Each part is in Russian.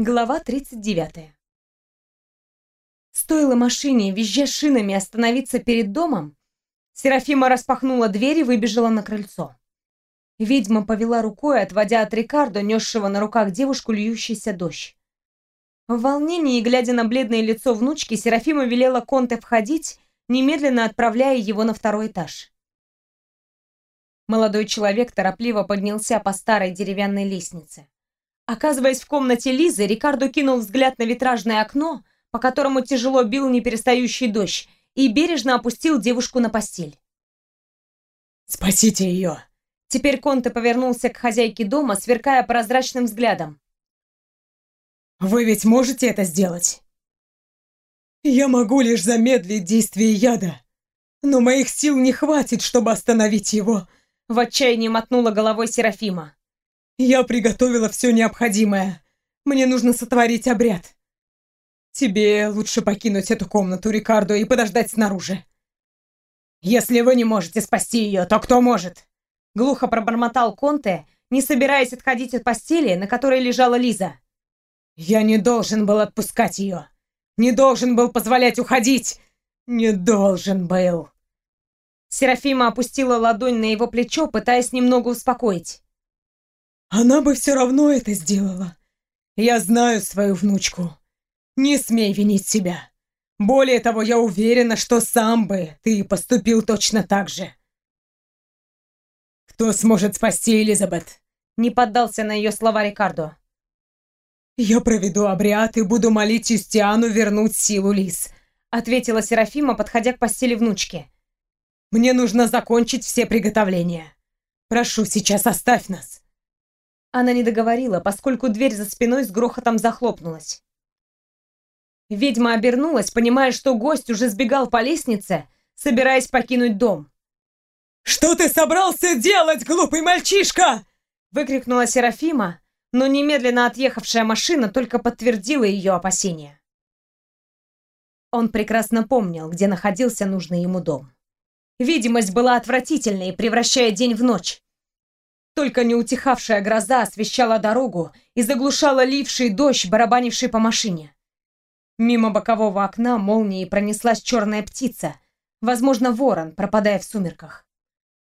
Глава 39. Стоило машине, визжа шинами, остановиться перед домом, Серафима распахнула дверь и выбежала на крыльцо. Ведьма повела рукой, отводя от Рикардо, несшего на руках девушку, льющийся дождь. В волнении, глядя на бледное лицо внучки, Серафима велела Конте входить, немедленно отправляя его на второй этаж. Молодой человек торопливо поднялся по старой деревянной лестнице. Оказываясь в комнате Лизы, Рикардо кинул взгляд на витражное окно, по которому тяжело бил неперестающий дождь, и бережно опустил девушку на постель. «Спасите ее!» Теперь Конте повернулся к хозяйке дома, сверкая прозрачным взглядом. «Вы ведь можете это сделать?» «Я могу лишь замедлить действие яда, но моих сил не хватит, чтобы остановить его», в отчаянии мотнула головой Серафима. «Я приготовила все необходимое. Мне нужно сотворить обряд. Тебе лучше покинуть эту комнату, Рикардо, и подождать снаружи. Если вы не можете спасти ее, то кто может?» Глухо пробормотал Конте, не собираясь отходить от постели, на которой лежала Лиза. «Я не должен был отпускать ее. Не должен был позволять уходить. Не должен был». Серафима опустила ладонь на его плечо, пытаясь немного успокоить. «Она бы все равно это сделала. Я знаю свою внучку. Не смей винить себя. Более того, я уверена, что сам бы ты поступил точно так же». «Кто сможет спасти Элизабет?» Не поддался на ее слова Рикардо. «Я проведу обряд и буду молить Юстиану вернуть силу Лис», ответила Серафима, подходя к постели внучки. Мне нужно закончить все приготовления. Прошу, сейчас оставь нас. Она не договорила, поскольку дверь за спиной с грохотом захлопнулась. Ведьма обернулась, понимая, что гость уже сбегал по лестнице, собираясь покинуть дом. «Что ты собрался делать, глупый мальчишка?» выкрикнула Серафима, но немедленно отъехавшая машина только подтвердила ее опасения. Он прекрасно помнил, где находился нужный ему дом. Видимость была отвратительной, превращая день в ночь. Только неутихавшая гроза освещала дорогу и заглушала ливший дождь, барабанивший по машине. Мимо бокового окна молнией пронеслась черная птица, возможно, ворон, пропадая в сумерках.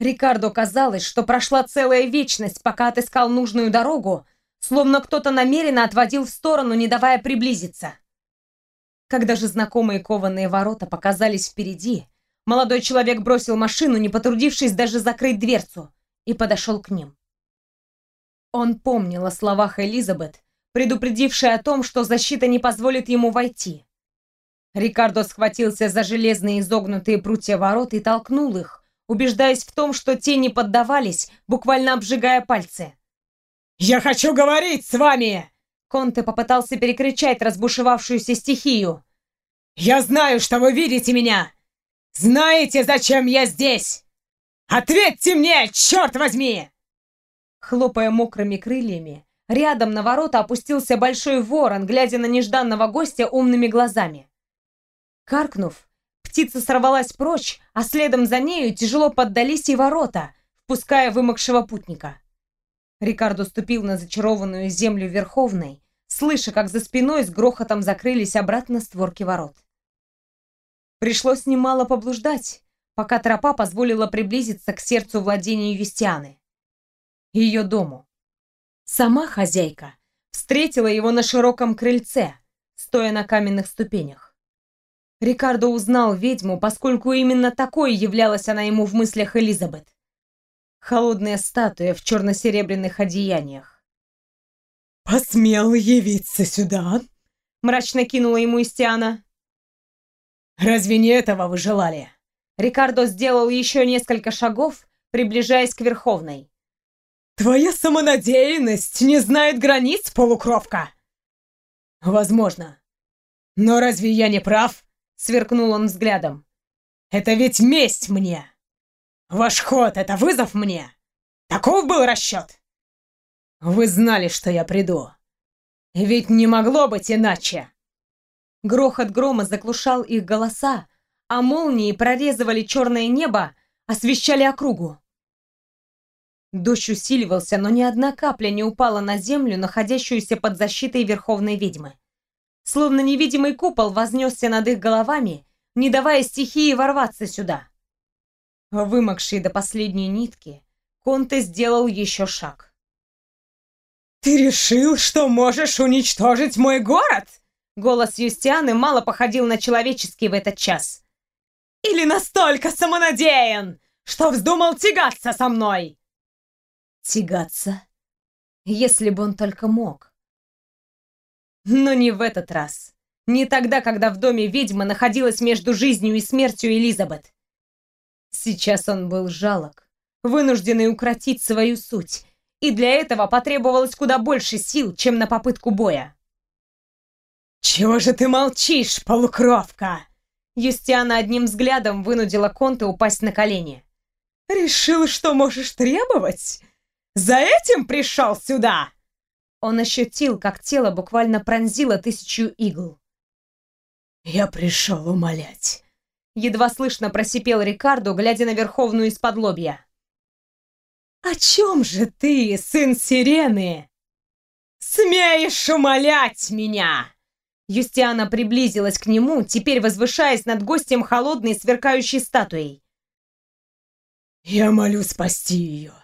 Рикардо казалось, что прошла целая вечность, пока отыскал нужную дорогу, словно кто-то намеренно отводил в сторону, не давая приблизиться. Когда же знакомые кованые ворота показались впереди, Молодой человек бросил машину, не потрудившись даже закрыть дверцу, и подошел к ним. Он помнил о словах Элизабет, предупредившей о том, что защита не позволит ему войти. Рикардо схватился за железные изогнутые прутья ворот и толкнул их, убеждаясь в том, что те не поддавались, буквально обжигая пальцы. «Я хочу говорить с вами!» Конте попытался перекричать разбушевавшуюся стихию. «Я знаю, что вы видите меня! Знаете, зачем я здесь? Ответьте мне, черт возьми!» Хлопая мокрыми крыльями, рядом на ворота опустился большой ворон, глядя на нежданного гостя умными глазами. Каркнув, птица сорвалась прочь, а следом за нею тяжело поддались и ворота, впуская вымокшего путника. Рикардо ступил на зачарованную землю Верховной, слыша, как за спиной с грохотом закрылись обратно створки ворот. Пришлось немало поблуждать, пока тропа позволила приблизиться к сердцу владения Юстианы. Ее дому. Сама хозяйка встретила его на широком крыльце, стоя на каменных ступенях. Рикардо узнал ведьму, поскольку именно такой являлась она ему в мыслях Элизабет. Холодная статуя в черно-серебряных одеяниях. «Посмел явиться сюда?» мрачно кинула ему Истиана. Разве не этого вы желали? Рикардо сделал еще несколько шагов, приближаясь к Верховной. Твоя самонадеянность не знает границ, полукровка. Возможно. Но разве я не прав? Сверкнул он взглядом. Это ведь месть мне. Ваш ход — это вызов мне. Таков был расчет. Вы знали, что я приду. Ведь не могло быть иначе. Грохот грома заглушал их голоса, а молнии прорезывали черное небо, освещали округу. Дождь усиливался, но ни одна капля не упала на землю, находящуюся под защитой Верховной Ведьмы. Словно невидимый купол вознесся над их головами, не давая стихии ворваться сюда. Вымокший до последней нитки, Конте сделал еще шаг. «Ты решил, что можешь уничтожить мой город?» Голос Юстианы мало походил на человеческий в этот час. «Или настолько самонадеян, что вздумал тягаться со мной?» Тягаться? Если бы он только мог. Но не в этот раз. Не тогда, когда в доме ведьмы находилась между жизнью и смертью Элизабет. Сейчас он был жалок, вынужденный укротить свою суть, и для этого потребовалось куда больше сил, чем на попытку боя. «Чего же ты молчишь, полукровка?» Юстиана одним взглядом вынудила Конта упасть на колени. «Решил, что можешь требовать? За этим пришел сюда!» Он ощутил, как тело буквально пронзило тысячу игл. «Я пришел умолять», — едва слышно просипел Рикардо, глядя на Верховную из-под лобья. «О чем же ты, сын Сирены? Смеешь умолять меня?» Юстиана приблизилась к нему, теперь возвышаясь над гостем холодной сверкающей статуей. «Я молю спасти ее.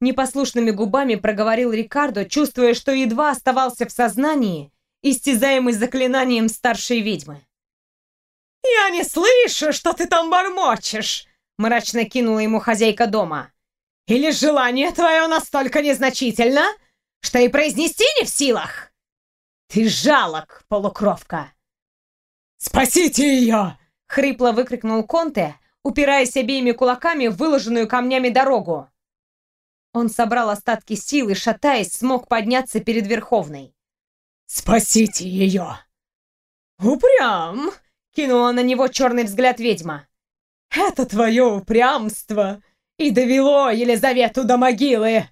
Непослушными губами проговорил Рикардо, чувствуя, что едва оставался в сознании, истязаемый заклинанием старшей ведьмы. «Я не слышу, что ты там бормочешь!» мрачно кинула ему хозяйка дома. «Или желание твое настолько незначительно, что и произнести не в силах? Ты жалок, полукровка!» «Спасите ее!» — хрипло выкрикнул Конте, упираясь обеими кулаками в выложенную камнями дорогу. Он собрал остатки сил и, шатаясь, смог подняться перед Верховной. «Спасите ее!» «Упрям!» — кинула на него черный взгляд ведьма. «Это твое упрямство и довело Елизавету до могилы!»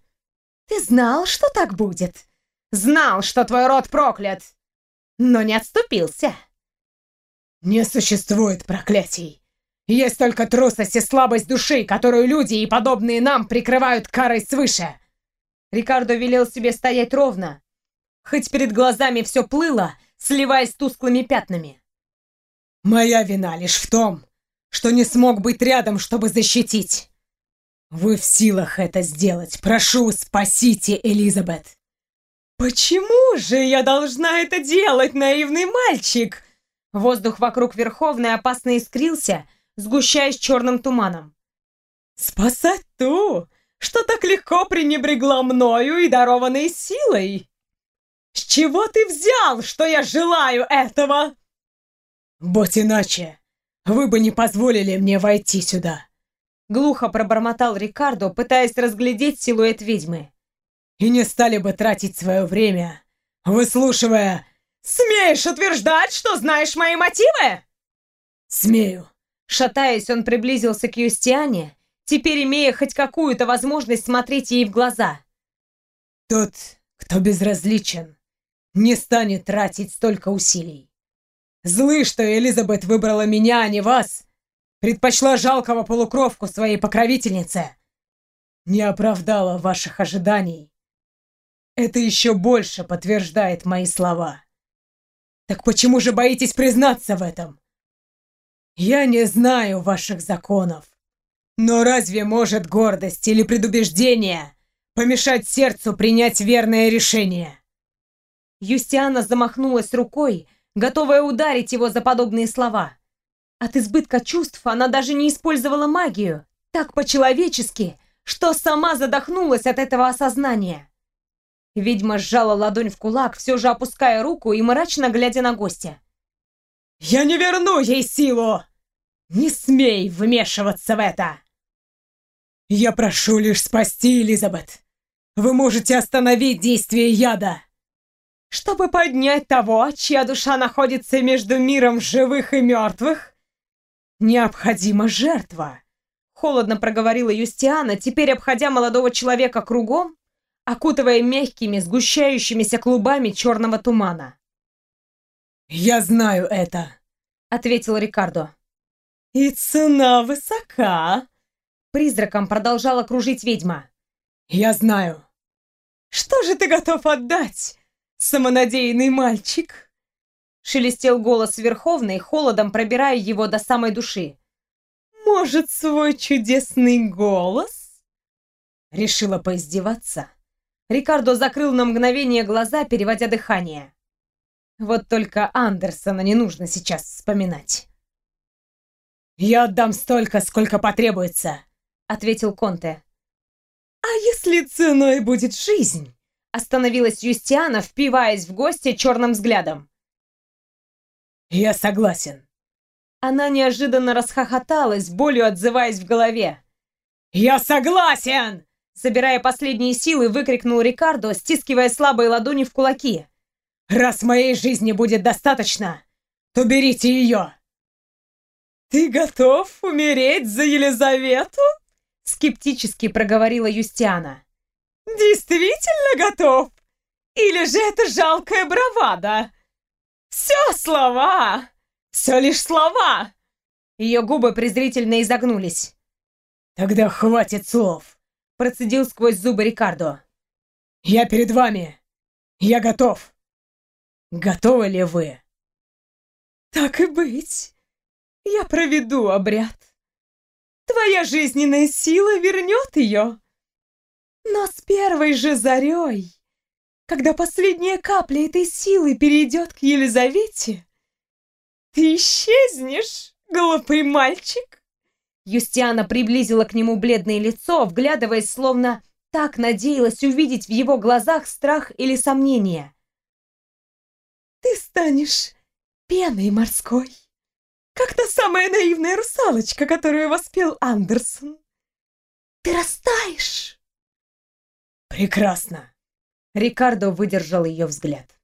«Ты знал, что так будет? Знал, что твой род проклят, но не отступился!» «Не существует проклятий!» Есть только трусость и слабость души, которую люди и подобные нам прикрывают карой свыше. Рикардо велел себе стоять ровно, хоть перед глазами все плыло, сливаясь тусклыми пятнами. Моя вина лишь в том, что не смог быть рядом, чтобы защитить. Вы в силах это сделать. Прошу, спасите Элизабет. Почему же я должна это делать, наивный мальчик? Воздух вокруг Верховной опасно искрился, сгущаясь черным туманом. «Спасать ту, что так легко пренебрегла мною и дарованной силой! С чего ты взял, что я желаю этого?» «Будь иначе, вы бы не позволили мне войти сюда!» Глухо пробормотал Рикардо, пытаясь разглядеть силуэт ведьмы. «И не стали бы тратить свое время, выслушивая...» «Смеешь утверждать, что знаешь мои мотивы?» «Смею. Шатаясь, он приблизился к Юстиане, теперь имея хоть какую-то возможность смотреть ей в глаза. «Тот, кто безразличен, не станет тратить столько усилий. Злы, что Элизабет выбрала меня, а не вас, предпочла жалкого полукровку своей покровительнице, не оправдала ваших ожиданий. Это еще больше подтверждает мои слова. Так почему же боитесь признаться в этом?» Я не знаю ваших законов. Но разве может гордость или предубеждение помешать сердцу принять верное решение? Юстиана замахнулась рукой, готовая ударить его за подобные слова. От избытка чувств она даже не использовала магию, так по-человечески, что сама задохнулась от этого осознания. Ведьма сжала ладонь в кулак, все же опуская руку и мрачно глядя на гостя. «Я не верну ей силу! Не смей вмешиваться в это!» «Я прошу лишь спасти Элизабет. Вы можете остановить действие яда!» «Чтобы поднять того, чья душа находится между миром живых и мертвых, необходима жертва!» Холодно проговорила Юстиана, теперь обходя молодого человека кругом, окутывая мягкими, сгущающимися клубами черного тумана. «Я знаю это», — ответил Рикардо. «И цена высока!» Призраком продолжала кружить ведьма. Я знаю. Что же ты готов отдать, самонадеянный мальчик? Шелестел голос Верховной, холодом пробирая его до самой души. Может, свой чудесный голос? Решила поиздеваться. Рикардо закрыл на мгновение глаза, переводя дыхание. Вот только Андерсона не нужно сейчас вспоминать. «Я отдам столько, сколько потребуется», — ответил Конте. «А если ценой будет жизнь?» — остановилась Юстиана, впиваясь в гостя черным взглядом. «Я согласен». Она неожиданно расхохоталась, болью отзываясь в голове. «Я согласен!» Собирая последние силы, выкрикнул Рикардо, стискивая слабые ладони в кулаки. Раз моей жизни будет достаточно, то берите ее!» «Ты готов умереть за Елизавету?» Скептически проговорила Юстиана. «Действительно готов? Или же это жалкая бравада? Все слова! Все лишь слова!» Ее губы презрительно изогнулись. «Тогда хватит слов!» Процедил сквозь зубы Рикардо. «Я перед вами! Я готов!» Готовы ли вы? Так и быть. Я проведу обряд. Твоя жизненная сила вернет ее. Но с первой же зарей, когда последняя капля этой силы перейдет к Елизавете, ты исчезнешь, глупый мальчик. Юстиана приблизила к нему бледное лицо, вглядываясь, словно так надеялась увидеть в его глазах страх или сомнение. Ты станешь пеной морской, как та самая наивная русалочка, которую воспел Андерсон. Ты растаешь. Прекрасно. Рикардо выдержал ее взгляд.